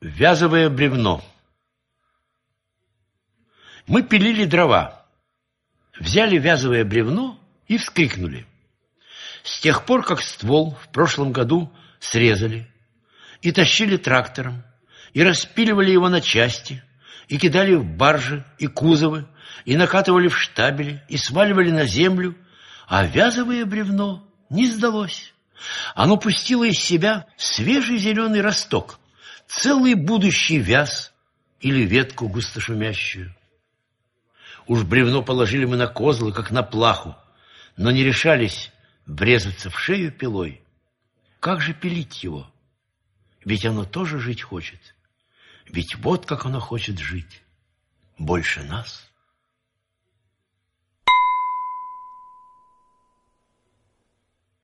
Вязовое бревно. Мы пилили дрова. Взяли вязовое бревно и вскрикнули. С тех пор, как ствол в прошлом году срезали и тащили трактором, и распиливали его на части, и кидали в баржи и кузовы, и накатывали в штабели, и сваливали на землю, а вязовое бревно не сдалось. Оно пустило из себя свежий зеленый росток, целый будущий вяз или ветку густошумящую. Уж бревно положили мы на козлы, как на плаху, но не решались врезаться в шею пилой. Как же пилить его? Ведь оно тоже жить хочет. Ведь вот как оно хочет жить. Больше нас.